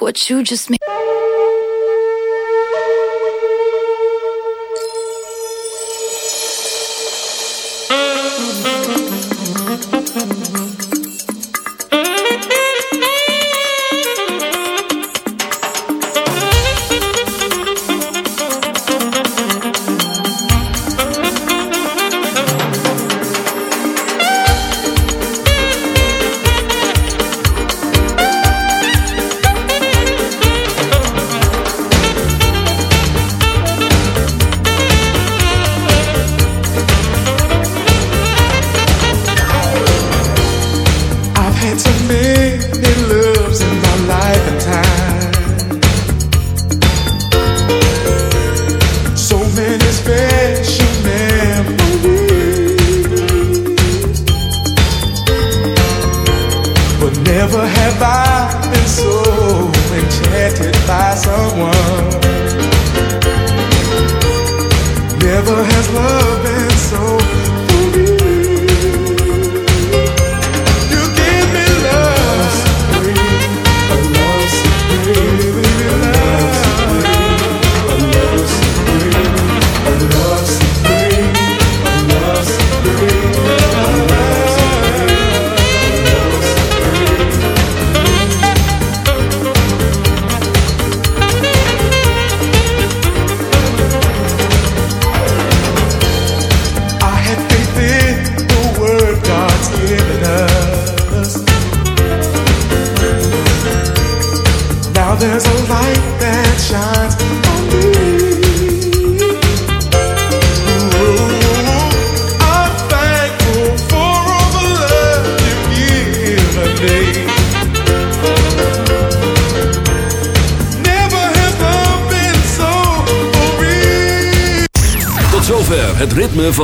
What you just made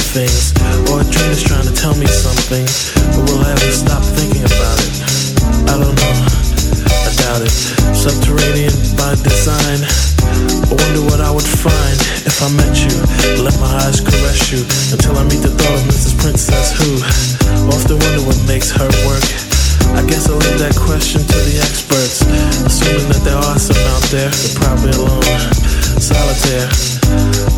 Things. Or a dream is trying to tell me something. But will I ever stop thinking about it? I don't know. I doubt it. Subterranean by design. I wonder what I would find if I met you. Let my eyes caress you until I meet the thought of Mrs. Princess who often wonder what makes her work. I guess I'll leave that question to the experts. Assuming that there are some out there, they're probably alone, solitaire.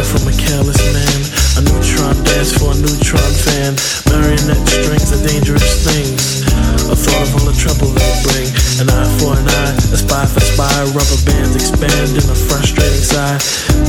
from a careless man A neutron dance for a neutron fan. Marionette strings are dangerous things. A thought of all the trouble they bring. An eye for an eye, a spy for spy. Rubber bands expand in a frustrating sigh.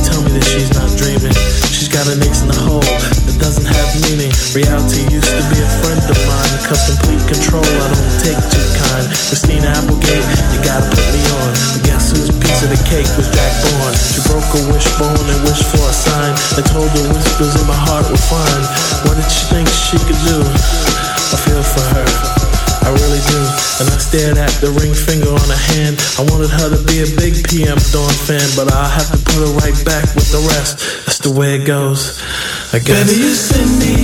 Tell me that she's not dreaming. She's got an ace in the hole doesn't have meaning Reality used to be a friend of mine Cause complete control I don't take too kind Christina Applegate, you gotta put me on But guess whose piece of the cake was Jack Bourne She broke a wishbone and wished for a sign And told the whispers in my heart were fine What did she think she could do? I feel for her I really do. And I stared at the ring finger on her hand. I wanted her to be a big PM Dawn fan, but I'll have to put her right back with the rest. That's the way it goes. I guess. Baby, you send me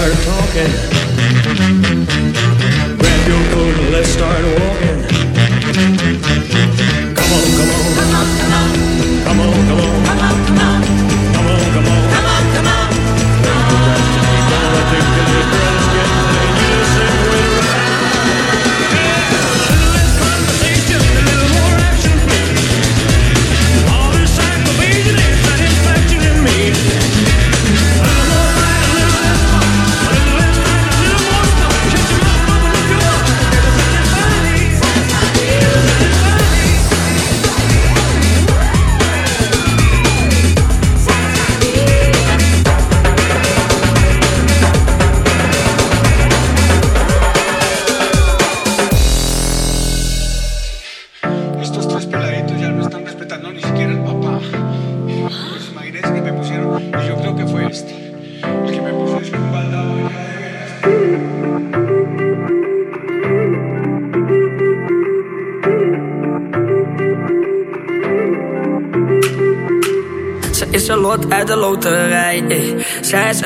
Baby, I'm tired of talking.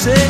Say.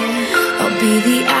Be the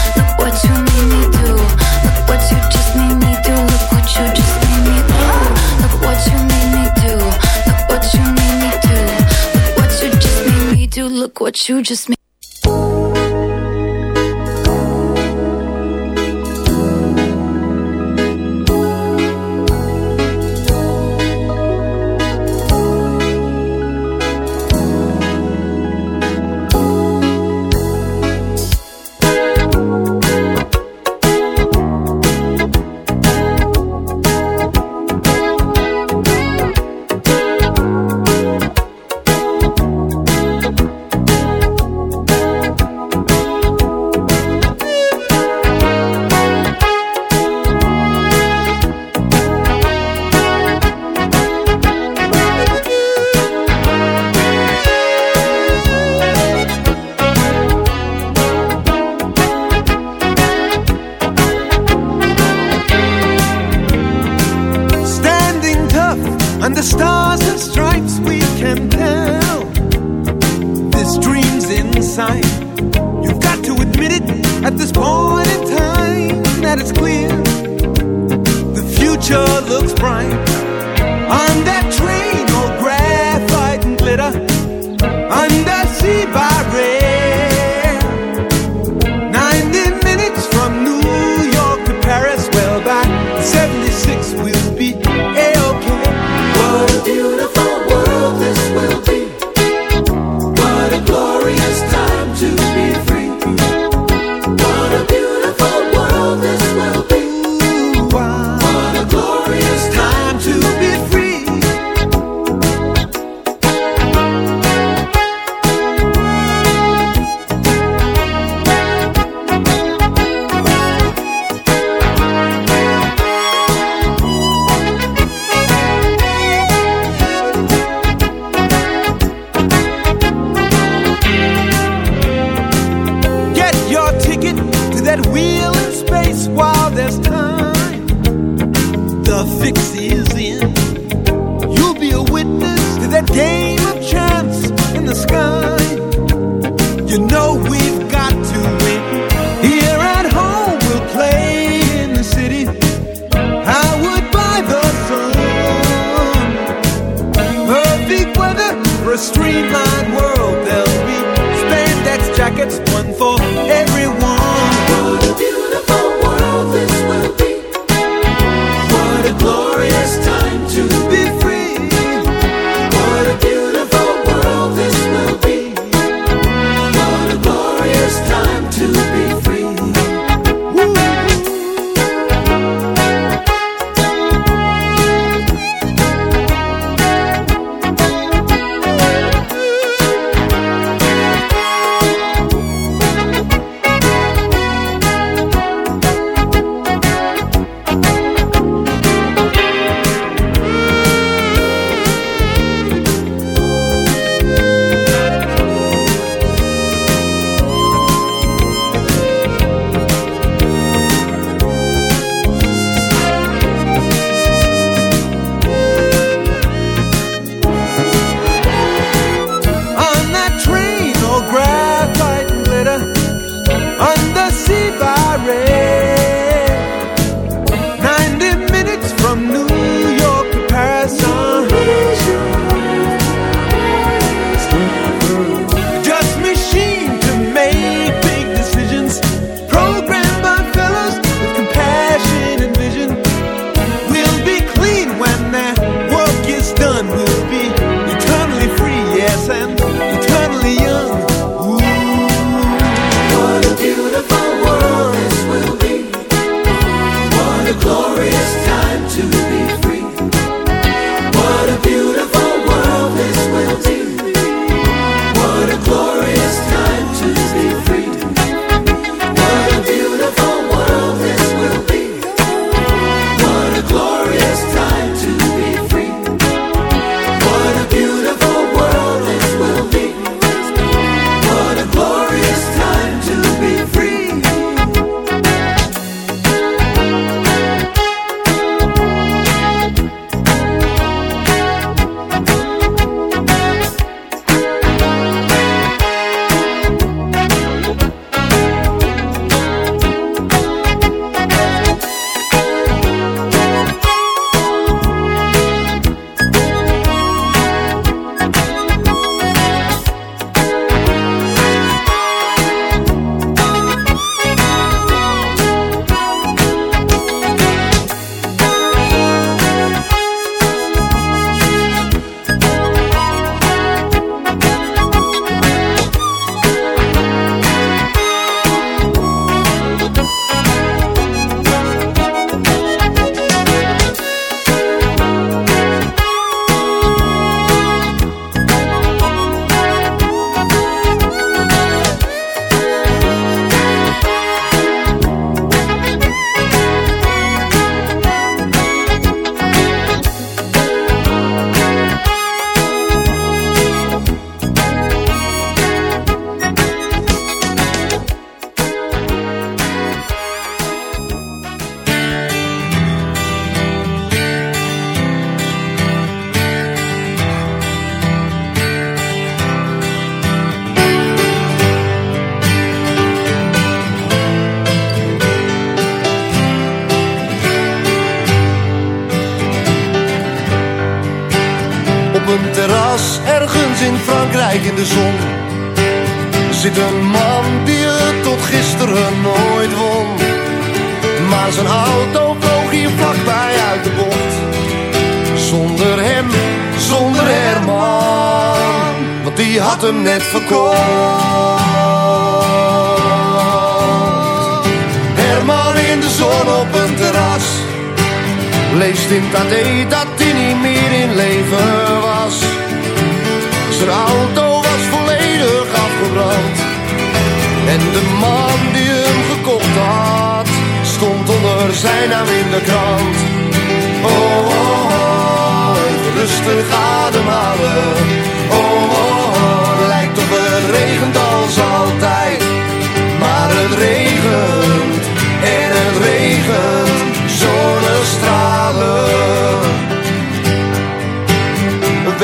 What you just made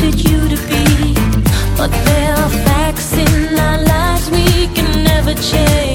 wanted you to be. But there are facts in our lives we can never change.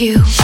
You.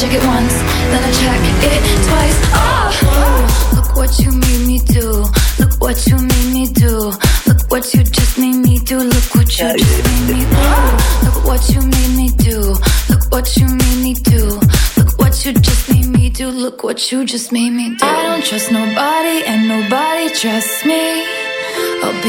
check it once, then I check it twice. Oh, look what you made me do. Look what you made me do. Look what you just made me do. Look what you just made me do. Look what you made me do. Look what you made me do. Look what you just made me do. Look what you just made me do. I don't trust nobody and nobody trusts me. I'll be